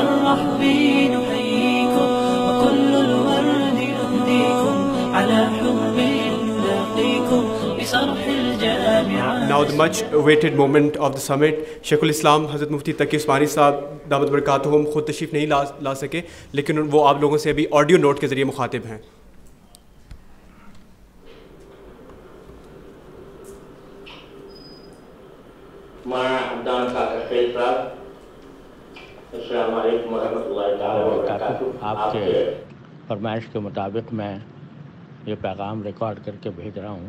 الرحب نحييكم وكل الورد نهديكم على حب نلاقيكم بصرح الجامعات Now the much awaited moment of the summit. شیخ الاسلام حضرت مفتی تقی عثمانی صاحب دامت برکاتہم خود تشریف نہیں لا لا سکے لیکن وہ آپ لوگوں سے ابھی آڈیو نوٹ کے ذریعے مخاطب ہیں مولانا عبدان کاکا خیل صاحب السلام علیکم ورحمۃ اللہ تعالی وبرکاتہ آپ کے فرمائش کے مطابق میں یہ پیغام ریکارڈ کر کے بھیج رہا ہوں۔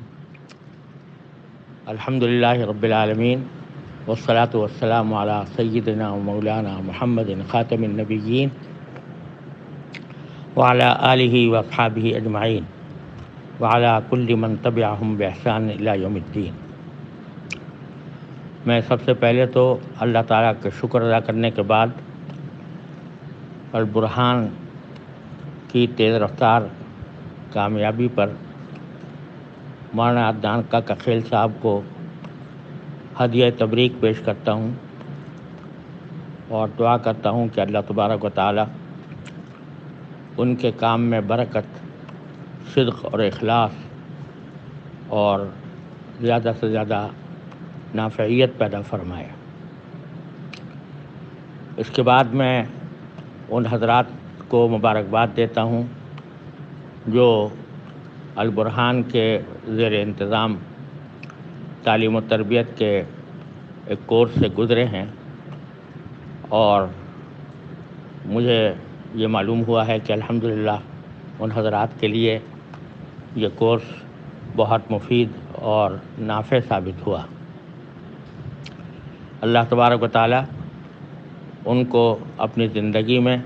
الحمد للہ رب العالمین والصلاة والسلام علی سیدنا و مولانا محمد خاتم النبیین وعلى آلہ واصحابہ اجمعین وعلى كل من تبعهم بإحسان الى یوم الدین۔ میں سب سے پہلے تو اللہ تعالیٰ کا شکر ادا کرنے کے بعد البرحان کی تیز رفتار کامیابی پر مولانا عدنان کا کخیل صاحب کو ہدیہ تبریک پیش کرتا ہوں اور دعا کرتا ہوں کہ اللہ تبارک و تعالیٰ ان کے کام میں برکت، صدق اور اخلاص اور زیادہ سے زیادہ نافعیت پیدا فرمائے۔ اس کے بعد میں ان حضرات کو مبارکباد دیتا ہوں جو البرحان کے زیر انتظام تعلیم و تربیت کے ایک کورس سے گزرے ہیں اور مجھے یہ معلوم ہوا ہے کہ الحمدللہ ان حضرات کے لیے یہ کورس بہت مفید اور نافع ثابت ہوا۔ اللہ تبارک و تعالیٰ ان کو اپنی زندگی میں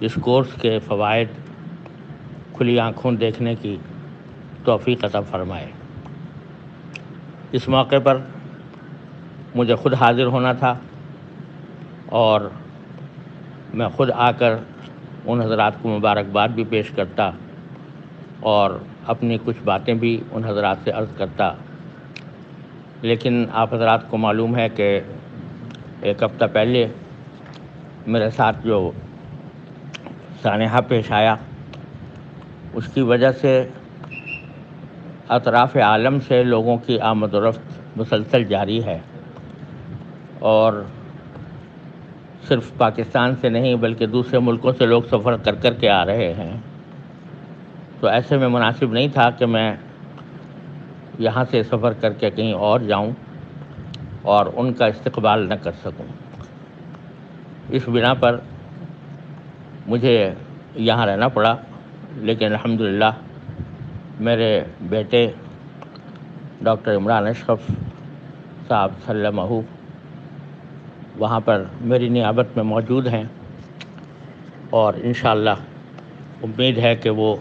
اس کورس کے فوائد، کھلی آنکھوں دیکھنے کی توفیق عطا فرمائے۔ اس موقع پر مجھے خود حاضر ہونا تھا اور میں خود آ کر ان حضرات کو مبارکباد بھی پیش کرتا اور اپنی کچھ باتیں بھی ان حضرات سے عرض کرتا۔ لیکن آپ حضرات کو معلوم ہے کہ ایک ہفتہ پہلے میرے ساتھ جو سانحہ پیش آیا، اس کی وجہ سے اطراف عالم سے لوگوں کی آمد و رفت مسلسل جاری ہے۔ اور صرف پاکستان سے نہیں، بلکہ دوسرے ملکوں سے لوگ سفر کر کر کے آ رہے ہیں۔ تو ایسے میں مناسب نہیں تھا کہ میں یہاں سے سفر کر کے کہیں اور جاؤں اور ان کا استقبال نہ کر سکوں۔ اس بنا پر مجھے یہاں رہنا پڑا، لیکن الحمدللہ میرے بیٹے ڈاکٹر عمران اشرف صاحب سلمہ وہاں پر میری نیابت میں موجود ہیں اور انشاءاللہ امید ہے کہ وہ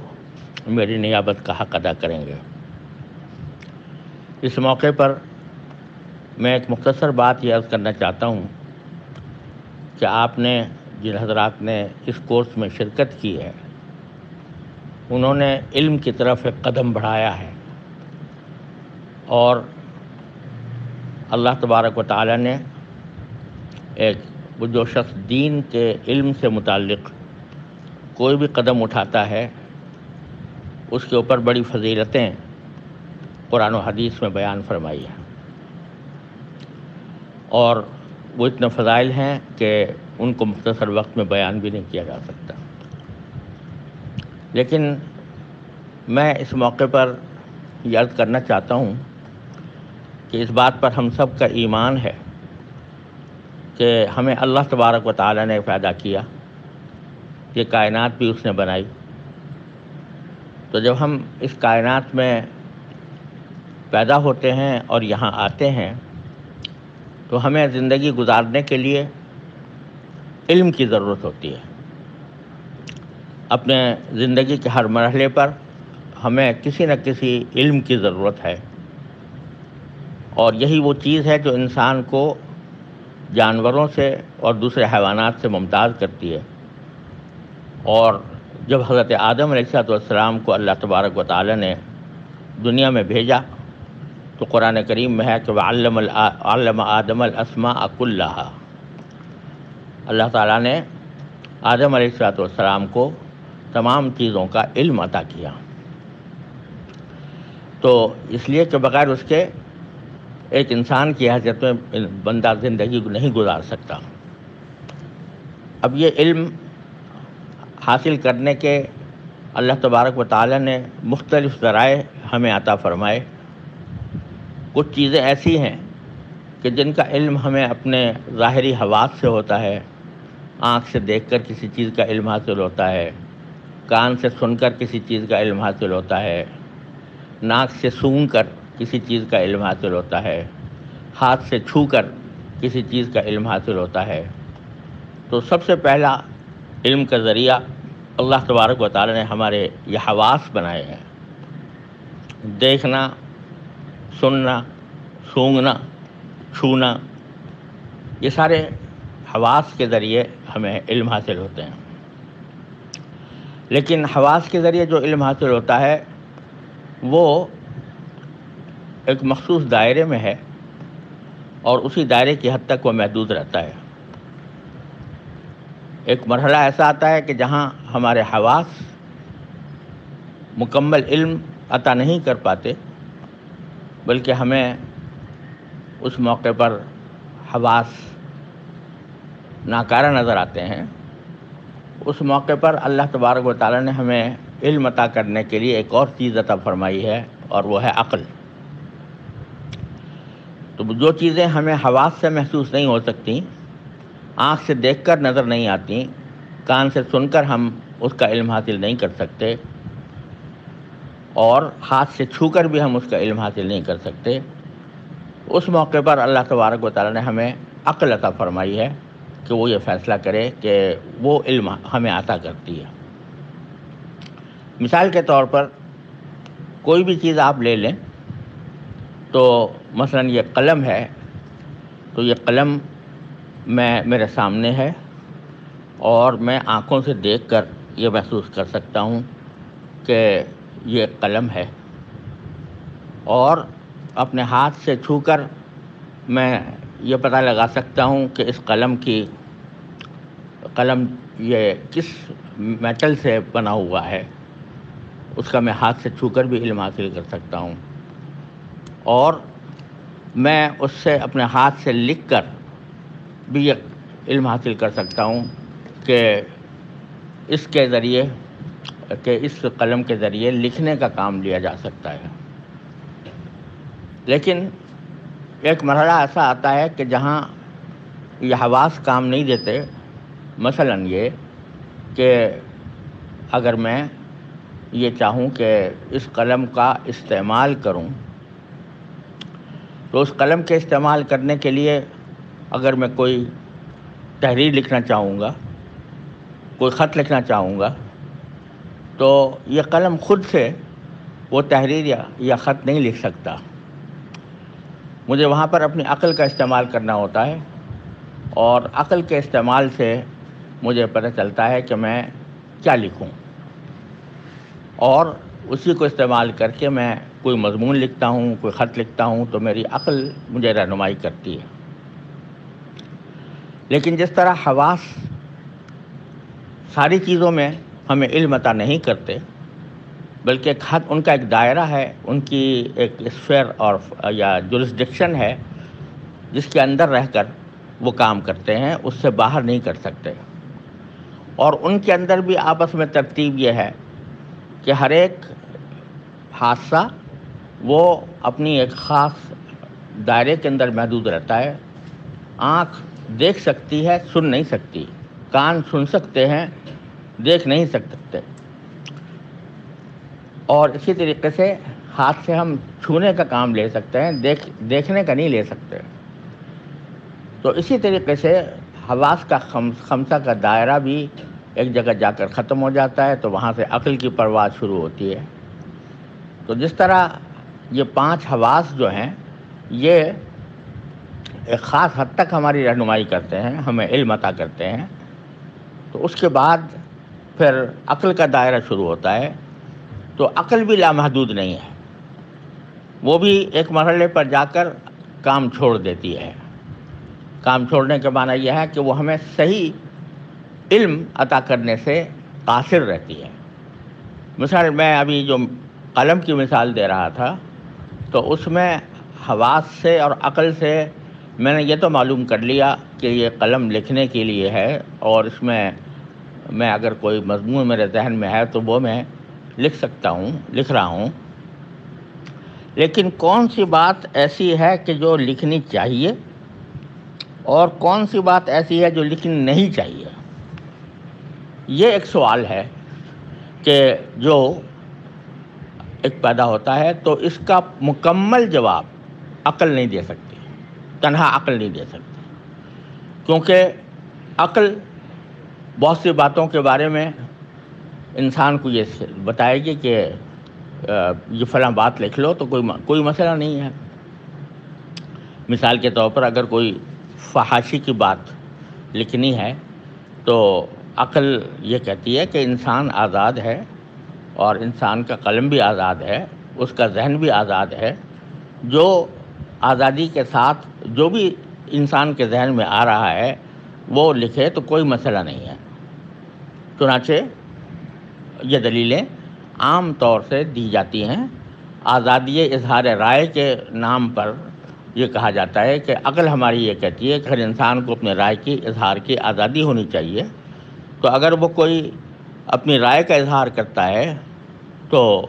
میری نیابت کا حق ادا کریں گے۔ اس موقع پر میں ایک مختصر بات یہ عرض کرنا چاہتا ہوں کہ آپ نے جن حضرات نے اس کورس میں شرکت کی ہے، انہوں نے علم کی طرف ایک قدم بڑھایا ہے۔ اور اللہ تبارک و تعالیٰ نے ایک جو شخص دین کے علم سے متعلق کوئی بھی قدم اٹھاتا ہے، اس کے اوپر بڑی فضیلتیں قرآن و حدیث میں بیان فرمائی ہیں۔ اور وہ اتنے فضائل ہیں کہ ان کو مختصر وقت میں بیان بھی نہیں کیا جا سکتا۔ لیکن میں اس موقع پر یہ عرض کرنا چاہتا ہوں کہ اس بات پر ہم سب کا ایمان ہے کہ ہمیں اللہ تبارک و تعالیٰ نے پیدا کیا، یہ کائنات بھی اس نے بنائی۔ تو جب ہم اس کائنات میں پیدا ہوتے ہیں اور یہاں آتے ہیں تو ہمیں زندگی گزارنے کے لیے علم کی ضرورت ہوتی ہے۔ اپنے زندگی کے ہر مرحلے پر ہمیں کسی نہ کسی علم کی ضرورت ہے۔ اور یہی وہ چیز ہے جو انسان کو جانوروں سے اور دوسرے حیوانات سے ممتاز کرتی ہے۔ اور جب حضرت آدم علیہ السلام کو اللہ تبارک و تعالیٰ نے دنیا میں بھیجا تو قرآن کریم میں ہے کہ وہ علم آدم الاسماء اک اللہ اللہ تعالیٰ نے آدم علیہ السلاۃ والسلام کو تمام چیزوں کا علم عطا کیا۔ تو اس لیے کہ بغیر اس کے ایک انسان کی حیثیت میں بندہ زندگی نہیں گزار سکتا۔ اب یہ علم حاصل کرنے کے اللہ تبارک و تعالیٰ نے مختلف ذرائع ہمیں عطا فرمائے۔ کچھ چیزیں ایسی ہیں کہ جن کا علم ہمیں اپنے ظاہری حواس سے ہوتا ہے، آنکھ سے دیکھ کر کسی چیز کا علم حاصل ہوتا ہے، کان سے سن کر کسی چیز کا علم حاصل ہوتا ہے، ناک سے سونگ کر کسی چیز کا علم حاصل ہوتا ہے، ہاتھ سے چھو کر کسی چیز کا علم حاصل ہوتا ہے۔ تو سب سے پہلا علم کا ذریعہ اللہ تبارک و تعالیٰ نے ہمارے یہ حواس بنائے ہیں۔ دیکھنا سننا، سونگنا، چھونا، یہ سارے حواس کے ذریعے ہمیں علم حاصل ہوتے ہیں۔ لیکن حواس کے ذریعے جو علم حاصل ہوتا ہے، وہ ایک مخصوص دائرے میں ہے اور اسی دائرے کی حد تک وہ محدود رہتا ہے۔ ایک مرحلہ ایسا آتا ہے کہ جہاں ہمارے حواس مکمل علم عطا نہیں کر پاتے بلکہ ہمیں اس موقع پر حواس ناکارہ نظر آتے ہیں۔ اس موقع پر اللہ تبارک و تعالیٰ نے ہمیں علم عطا کرنے کے لیے ایک اور چیز عطا فرمائی ہے اور وہ ہے عقل۔ تو جو چیزیں ہمیں حواس سے محسوس نہیں ہو سکتی آنکھ سے دیکھ کر نظر نہیں آتی کان سے سن کر ہم اس کا علم حاصل نہیں کر سکتے اور ہاتھ سے چھو کر بھی ہم اس کا علم حاصل نہیں کر سکتے۔ اس موقع پر اللہ تبارک و تعالیٰ نے ہمیں عقل عطا فرمائی ہے کہ وہ یہ فیصلہ کرے کہ وہ علم ہمیں عطا کرتی ہے۔ مثال کے طور پر کوئی بھی چیز آپ لے لیں تو مثلا یہ قلم ہے، تو یہ قلم میں میرے سامنے ہے اور میں آنکھوں سے دیکھ کر یہ محسوس کر سکتا ہوں کہ یہ قلم ہے۔ اور اپنے ہاتھ سے چھو کر میں یہ پتہ لگا سکتا ہوں کہ اس قلم کی قلم یہ کس میٹل سے بنا ہوا ہے۔ اس کا میں ہاتھ سے چھو کر بھی علم حاصل کر سکتا ہوں۔ اور میں اس سے اپنے ہاتھ سے لکھ کر بھی یہ علم حاصل کر سکتا ہوں کہ اس کے ذریعے کہ اس قلم کے ذریعے لکھنے کا کام لیا جا سکتا ہے۔ لیکن ایک مرحلہ ایسا آتا ہے کہ جہاں یہ حواس کام نہیں دیتے، مثلا یہ کہ اگر میں یہ چاہوں کہ اس قلم کا استعمال کروں، تو اس قلم کے استعمال کرنے کے لیے اگر میں کوئی تحریر لکھنا چاہوں گا، کوئی خط لکھنا چاہوں گا تو یہ قلم خود سے وہ تحریر یا یا خط نہیں لکھ سکتا۔ مجھے وہاں پر اپنی عقل کا استعمال کرنا ہوتا ہے اور عقل کے استعمال سے مجھے پتہ چلتا ہے کہ میں کیا لکھوں۔ اور اسی کو استعمال کر کے میں کوئی مضمون لکھتا ہوں، کوئی خط لکھتا ہوں تو میری عقل مجھے رہنمائی کرتی ہے۔ لیکن جس طرح حواس ساری چیزوں میں ہمیں علم عطا نہیں کرتے، بلکہ ایک حد، ان کا ایک دائرہ ہے، ان کی ایک اسفیئر اور یا جورسڈکشن ہے، جس کے اندر رہ کر وہ کام کرتے ہیں، اس سے باہر نہیں کر سکتے۔ اور ان کے اندر بھی آپس میں ترتیب یہ ہے کہ ہر ایک حادثہ وہ اپنی ایک خاص دائرے کے اندر محدود رہتا ہے۔ آنکھ دیکھ سکتی ہے، سن نہیں سکتی۔ کان سن سکتے ہیں دیکھ نہیں سکتے۔ اور اسی طریقے سے ہاتھ سے ہم چھونے کا کام لے سکتے ہیں، دیکھ، دیکھنے کا نہیں لے سکتے۔ تو اسی طریقے سے حواس کا خمسہ کا دائرہ بھی ایک جگہ جا کر ختم ہو جاتا ہے، تو وہاں سے عقل کی پرواز شروع ہوتی ہے۔ تو جس طرح یہ پانچ حواس جو ہیں، یہ ایک خاص حد تک ہماری رہنمائی کرتے ہیں، ہمیں علم عطا کرتے ہیں۔ تو اس کے بعد پھر عقل کا دائرہ شروع ہوتا ہے، تو عقل بھی لامحدود نہیں ہے۔ وہ بھی ایک مرحلے پر جا کر کام چھوڑ دیتی ہے۔ کام چھوڑنے کے معنی یہ ہے کہ وہ ہمیں صحیح علم عطا کرنے سے قاصر رہتی ہے۔ مثال میں ابھی جو قلم کی مثال دے رہا تھا، تو اس میں حواس سے اور عقل سے میں نے یہ تو معلوم کر لیا کہ یہ قلم لکھنے کے لیے ہے اور اس میں میں اگر کوئی مضمون میرے ذہن میں ہے تو وہ میں لکھ سکتا ہوں، لکھ رہا ہوں۔ لیکن کون سی بات ایسی ہے کہ جو لکھنی چاہیے؟ اور کون سی بات ایسی ہے جو لکھنی نہیں چاہیے؟ یہ ایک سوال ہے کہ جو ایک پیدا ہوتا ہے تو اس کا مکمل جواب عقل نہیں دے سکتی، تنہا عقل نہیں دے سکتی۔ کیونکہ عقل بہت سی باتوں کے بارے میں انسان کو یہ بتائے گی کہ یہ فلاں بات لکھ لو تو کوئی کوئی مسئلہ نہیں ہے۔ مثال کے طور پر اگر کوئی فحاشی کی بات لکھنی ہے تو عقل یہ کہتی ہے کہ انسان آزاد ہے اور انسان کا قلم بھی آزاد ہے، اس کا ذہن بھی آزاد ہے۔ جو آزادی کے ساتھ جو بھی انسان کے ذہن میں آ رہا ہے، وہ لکھے تو کوئی مسئلہ نہیں ہے۔ چنانچہ یہ دلیلیں عام طور سے دی جاتی ہیں۔ آزادی اظہار رائے کے نام پر یہ کہا جاتا ہے کہ عقل ہماری یہ کہتی ہے کہ ہر انسان کو اپنے رائے کی اظہار کی آزادی ہونی چاہیے۔ تو اگر وہ کوئی اپنی رائے کا اظہار کرتا ہے تو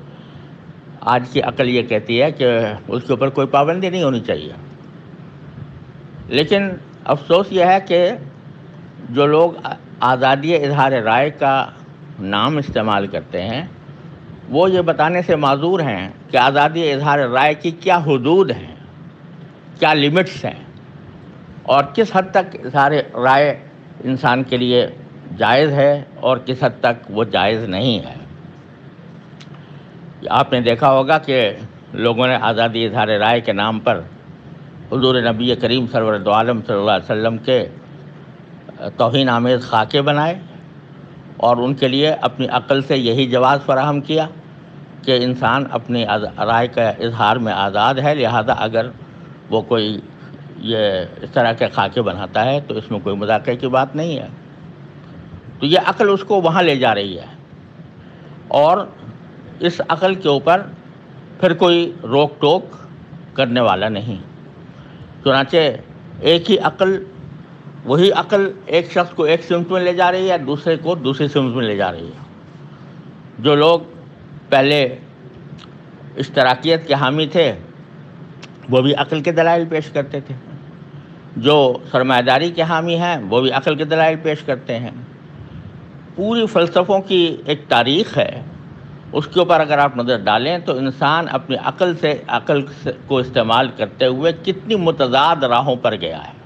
آج کی عقل یہ کہتی ہے کہ اس کے اوپر کوئی پابندی نہیں ہونی چاہیے۔ لیکن افسوس یہ ہے کہ جو لوگ آزادی اظہار رائے کا نام استعمال کرتے ہیں۔ وہ یہ بتانے سے معذور ہیں کہ آزادی اظہار رائے کی کیا حدود ہیں، کیا لمٹس ہیں اور کس حد تک اظہار رائے انسان کے لیے جائز ہے اور کس حد تک وہ جائز نہیں ہے۔ آپ نے دیکھا ہوگا کہ لوگوں نے آزادی اظہار رائے کے نام پر حضور نبی کریم سرورد عالم صلی اللہ علیہ وسلم کے توہین آمیز خاکے بنائے اور ان کے لیے اپنی عقل سے یہی جواز فراہم کیا کہ انسان اپنی رائے کا اظہار میں آزاد ہے، لہذا اگر وہ کوئی یہ اس طرح کے خاکے بناتا ہے تو اس میں کوئی مذاکرے کی بات نہیں ہے۔ تو یہ عقل اس کو وہاں لے جا رہی ہے۔ اور اس عقل کے اوپر پھر کوئی روک ٹوک کرنے والا نہیں۔ چنانچہ ایک ہی عقل وہی عقل ایک شخص کو ایک سمت میں لے جا رہی ہے، دوسرے کو دوسری سمت میں لے جا رہی ہے۔ جو لوگ پہلے اشتراکیت کے حامی تھے، وہ بھی عقل کے دلائل پیش کرتے تھے۔ جو سرمایہ داری کے حامی ہیں، وہ بھی عقل کے دلائل پیش کرتے ہیں۔ پوری فلسفوں کی ایک تاریخ ہے۔ اس کے اوپر اگر آپ نظر ڈالیں تو انسان اپنی عقل سے، عقل کو استعمال کرتے ہوئے کتنی متضاد راہوں پر گیا ہے۔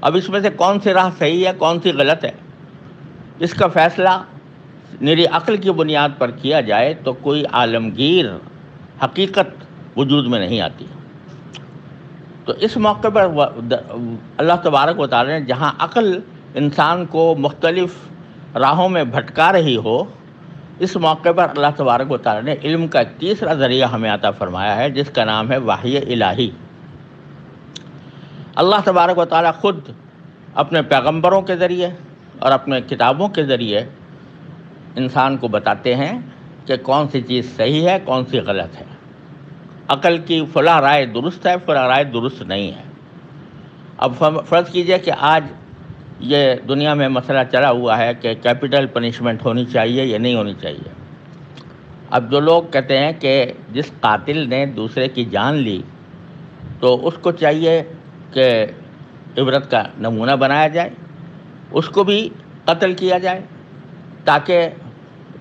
اب اس میں سے کون سی راہ صحیح ہے، کون سی غلط ہے؟ اس کا فیصلہ میری عقل کی بنیاد پر کیا جائے تو کوئی عالمگیر حقیقت وجود میں نہیں آتی۔ تو اس موقع پر اللہ تبارک و تعالی نے جہاں عقل انسان کو مختلف راہوں میں بھٹکا رہی ہو، اس موقع پر اللہ تبارک و تعالی نے علم کا تیسرا ذریعہ ہمیں عطا فرمایا ہے، جس کا نام ہے وحی الہی۔ اللہ تبارک و تعالی خود اپنے پیغمبروں کے ذریعے اور اپنے کتابوں کے ذریعے انسان کو بتاتے ہیں کہ کون سی چیز صحیح ہے، کون سی غلط ہے۔ عقل کی فلاں رائے درست ہے فلاں رائے درست نہیں ہے۔ اب فرض کیجیے کہ آج یہ دنیا میں مسئلہ چلا ہوا ہے کہ کیپٹل پنشمنٹ ہونی چاہیے یا نہیں ہونی چاہیے۔ اب جو لوگ کہتے ہیں کہ جس قاتل نے دوسرے کی جان لی تو اس کو چاہیے کہ عبرت کا نمونہ بنایا جائے، اس کو بھی قتل کیا جائے تاکہ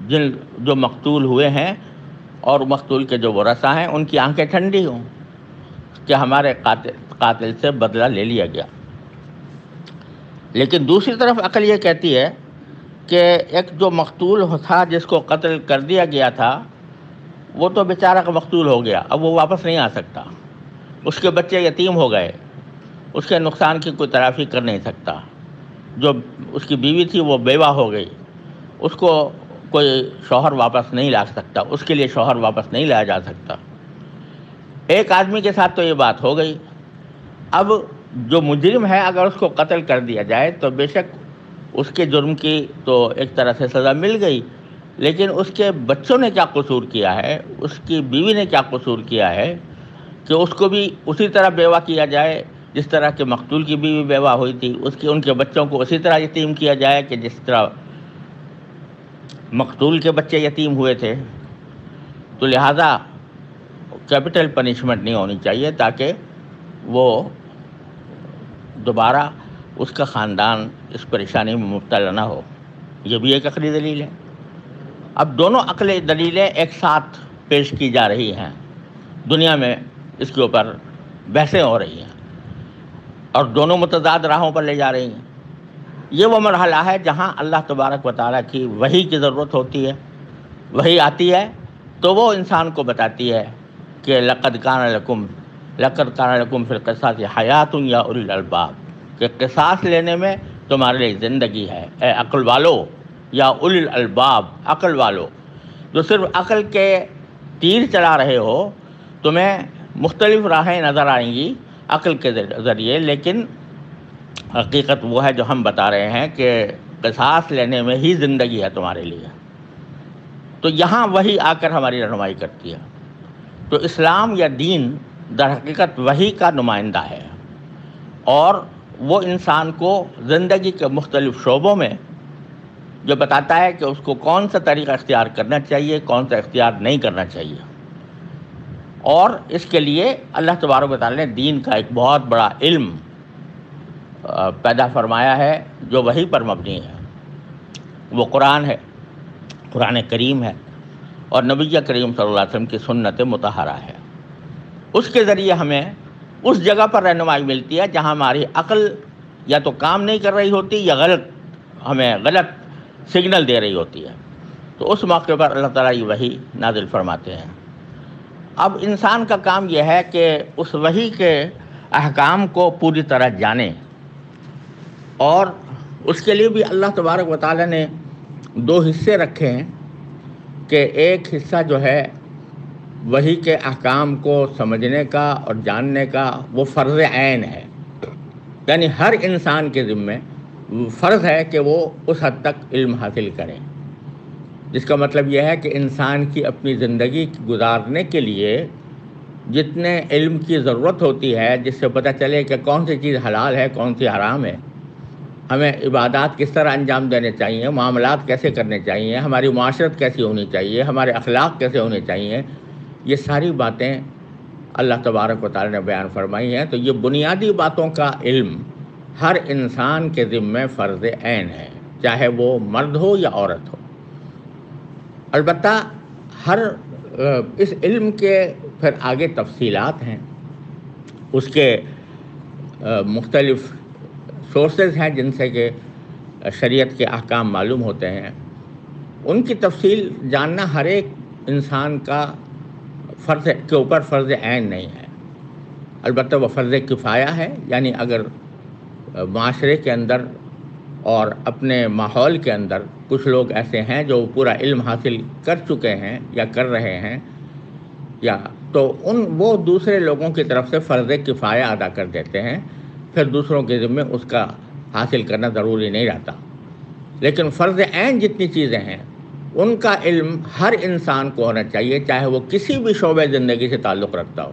جن جو مقتول ہوئے ہیں اور مقتول کے جو ورثہ ہیں، ان کی آنکھیں ٹھنڈی ہوں کہ ہمارے قاتل قاتل سے بدلہ لے لیا گیا۔ لیکن دوسری طرف عقل یہ کہتی ہے کہ ایک جو مقتول تھا جس کو قتل کر دیا گیا تھا، وہ تو بیچارہ کا مقتول ہو گیا، اب وہ واپس نہیں آ سکتا۔ اس کے بچے یتیم ہو گئے۔ اس کے نقصان کی کوئی ترافی کر نہیں سکتا۔ جو اس کی بیوی تھی وہ بیوہ ہو گئی۔ اس کو کوئی شوہر واپس نہیں لا سکتا۔ اس کے لیے شوہر واپس نہیں لایا جا سکتا۔ ایک آدمی کے ساتھ تو یہ بات ہو گئی۔ اب جو مجرم ہے اگر اس کو قتل کر دیا جائے تو بے شک اس کے جرم کی تو ایک طرح سے سزا مل گئی۔ لیکن اس کے بچوں نے کیا قصور کیا ہے؟ اس کی بیوی نے کیا قصور کیا ہے کہ اس کو بھی اسی طرح بیوہ کیا جائے؟ جس طرح کہ مقتول کی بیوی بیوہ ہوئی تھی، اس کے ان کے بچوں کو اسی طرح یتیم کیا جائے کہ جس طرح مقتول کے بچے یتیم ہوئے تھے، تو لہٰذا کیپٹل پنشمنٹ نہیں ہونی چاہیے تاکہ وہ دوبارہ اس کا خاندان اس پریشانی میں مبتلا نہ ہو۔ یہ بھی ایک عقلی دلیل ہے۔ اب دونوں عقلی دلیلیں ایک ساتھ پیش کی جا رہی ہیں۔ دنیا میں اس کے اوپر بحثیں ہو رہی ہیں۔ اور دونوں متضاد راہوں پر لے جا رہی ہیں۔ یہ وہ مرحلہ ہے جہاں اللہ تبارک و تعالیٰ کی وہی کی ضرورت ہوتی ہے وہی آتی ہے تو وہ انسان کو بتاتی ہے کہ لقد کان لکم، لقد کان لکم فی القصاص حیات یا اول الالباب، کہ قصاص لینے میں تمہارے لیے زندگی ہے۔ اے عقل والو یا اول الالباب، عقل والو، جو صرف عقل کے تیر چلا رہے ہو، تمہیں مختلف راہیں نظر آئیں گی۔ عقل کے ذریعے، لیکن حقیقت وہ ہے جو ہم بتا رہے ہیں کہ قصاص لینے میں ہی زندگی ہے تمہارے لیے۔ تو یہاں وہی آ کر ہماری رہنمائی کرتی ہے۔ تو اسلام یا دین در حقیقت وہی کا نمائندہ ہے۔ اور وہ انسان کو زندگی کے مختلف شعبوں میں جو بتاتا ہے کہ اس کو کون سا طریقہ اختیار کرنا چاہیے، کون سا اختیار نہیں کرنا چاہیے۔ اور اس کے لیے اللہ تبارک و تعالیٰ نے دین کا ایک بہت بڑا علم پیدا فرمایا ہے، جو وہی پر مبنی ہے۔ وہ قرآن ہے، قرآن کریم ہے، اور نبی کریم صلی اللہ علیہ وسلم کی سنت متحرہ ہے۔ اس کے ذریعے ہمیں اس جگہ پر رہنمائی ملتی ہے جہاں ہماری عقل یا تو کام نہیں کر رہی ہوتی یا غلط، ہمیں غلط سگنل دے رہی ہوتی ہے۔ تو اس موقع پر اللہ تعالیٰ یہ وہی نازل فرماتے ہیں۔ اب انسان کا کام یہ ہے کہ اس وہی کے احکام کو پوری طرح جانے اور اس کے لیے بھی اللہ تبارک و تعالیٰ نے دو حصے رکھے ہیں کہ ایک حصہ جو ہے وہی کے احکام کو سمجھنے کا اور جاننے کا وہ فرض عین ہے۔ یعنی ہر انسان کے ذمے فرض ہے کہ وہ اس حد تک علم حاصل کریں جس کا مطلب یہ ہے کہ انسان کی اپنی زندگی گزارنے کے لیے جتنے علم کی ضرورت ہوتی ہے، جس سے پتہ چلے کہ کون سی چیز حلال ہے، کون سی حرام ہے، ہمیں عبادات کس طرح انجام دینے چاہیے، معاملات کیسے کرنے چاہیے، ہماری معاشرت کیسی ہونی چاہیے، ہمارے اخلاق کیسے ہونے چاہیے، یہ ساری باتیں اللہ تبارک و تعالی نے بیان فرمائی ہیں۔ تو یہ بنیادی باتوں کا علم ہر انسان کے ذمے فرض عین ہے، چاہے وہ مرد ہو یا عورت ہو۔ البتہ ہر اس علم کے پھر آگے تفصیلات ہیں۔ اس کے مختلف سورسز ہیں جن سے کہ شریعت کے احکام معلوم ہوتے ہیں۔ ان کی تفصیل جاننا ہر ایک انسان کا فرض کے اوپر فرض عین نہیں ہے۔ البتہ وہ فرض کفایہ ہے یعنی اگر معاشرے کے اندر اور اپنے ماحول کے اندر کچھ لوگ ایسے ہیں جو پورا علم حاصل کر چکے ہیں یا کر رہے ہیں، یا تو ان وہ دوسرے لوگوں کی طرف سے فرض کفایہ ادا کر دیتے ہیں، پھر دوسروں کے ذمے اس کا حاصل کرنا ضروری نہیں رہتا۔ لیکن فرض عین جتنی چیزیں ہیں، ان کا علم ہر انسان کو ہونا چاہیے، چاہے وہ کسی بھی شعبہ زندگی سے تعلق رکھتا ہو۔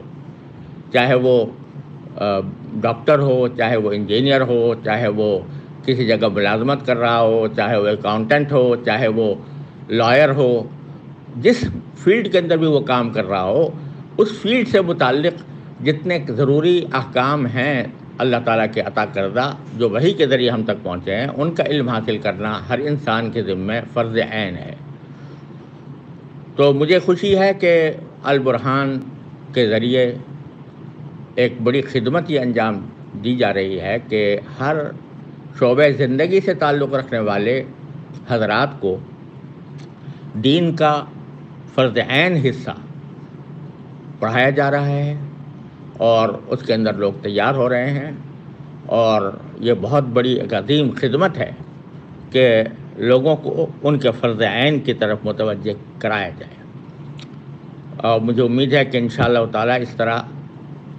چاہے وہ ڈاکٹر ہو، چاہے وہ انجینئر ہو، چاہے وہ کسی جگہ ملازمت کر رہا ہو، چاہے وہ اکاؤنٹنٹ ہو، چاہے وہ لائر ہو، جس فیلڈ کے اندر بھی وہ کام کر رہا ہو، اس فیلڈ سے متعلق جتنے ضروری احکام ہیں اللہ تعالیٰ کے عطا کردہ، جو وہی کے ذریعے ہم تک پہنچے ہیں، ان کا علم حاصل کرنا ہر انسان کے ذمے فرض عین ہے۔ تو مجھے خوشی ہے کہ البرحان کے ذریعے ایک بڑی خدمت یہ انجام دی جا رہی ہے کہ ہر شعبہ زندگی سے تعلق رکھنے والے حضرات کو دین کا فرض عین حصہ پڑھایا جا رہا ہے اور اس کے اندر لوگ تیار ہو رہے ہیں اور یہ بہت بڑی ایک عظیم خدمت ہے کہ لوگوں کو ان کے فرض عین کی طرف متوجہ کرایا جائے۔ اور مجھے امید ہے کہ انشاءاللہ تعالیٰ اس طرح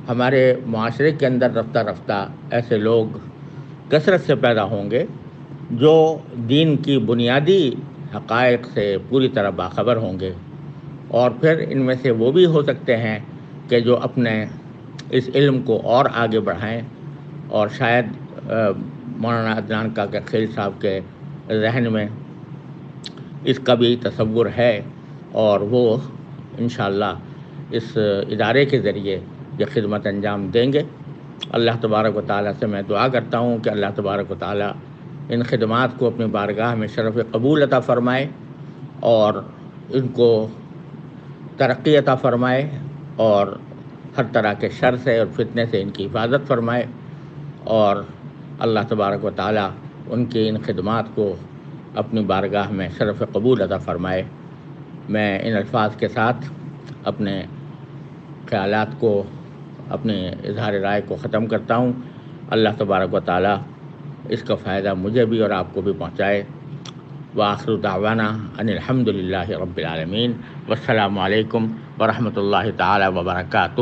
ہمارے معاشرے کے اندر رفتہ رفتہ ایسے لوگ کثرت سے پیدا ہوں گے، جو دین کی بنیادی حقائق سے پوری طرح باخبر ہوں گے۔ اور پھر ان میں سے وہ بھی ہو سکتے ہیں کہ جو اپنے اس علم کو اور آگے بڑھائیں۔ اور شاید مولانا عدنان کا خیل صاحب کے ذہن میں اس کا بھی تصور ہے۔ اور وہ انشاءاللہ اس ادارے کے ذریعے یہ خدمت انجام دیں گے۔ اللہ تبارک و تعالیٰ سے میں دعا کرتا ہوں کہ اللہ تبارک و تعالیٰ ان خدمات کو اپنی بارگاہ میں شرف قبول عطا فرمائے اور ان کو ترقی عطا فرمائے اور ہر طرح کے شر سے اور فتنے سے ان کی حفاظت فرمائے اور اللہ تبارک و تعالیٰ ان کی ان خدمات کو اپنی بارگاہ میں شرف قبول عطا فرمائے۔ میں ان الفاظ کے ساتھ اپنے خیالات کو اپنے اظہار رائے کو ختم کرتا ہوں۔ اللہ تبارک و تعالیٰ اس کا فائدہ مجھے بھی اور آپ کو بھی پہنچائے۔ وآخر دعوانا ان الحمد للہ رب العالمین۔ والسلام علیکم ورحمۃ اللہ تعالی وبرکاتہ۔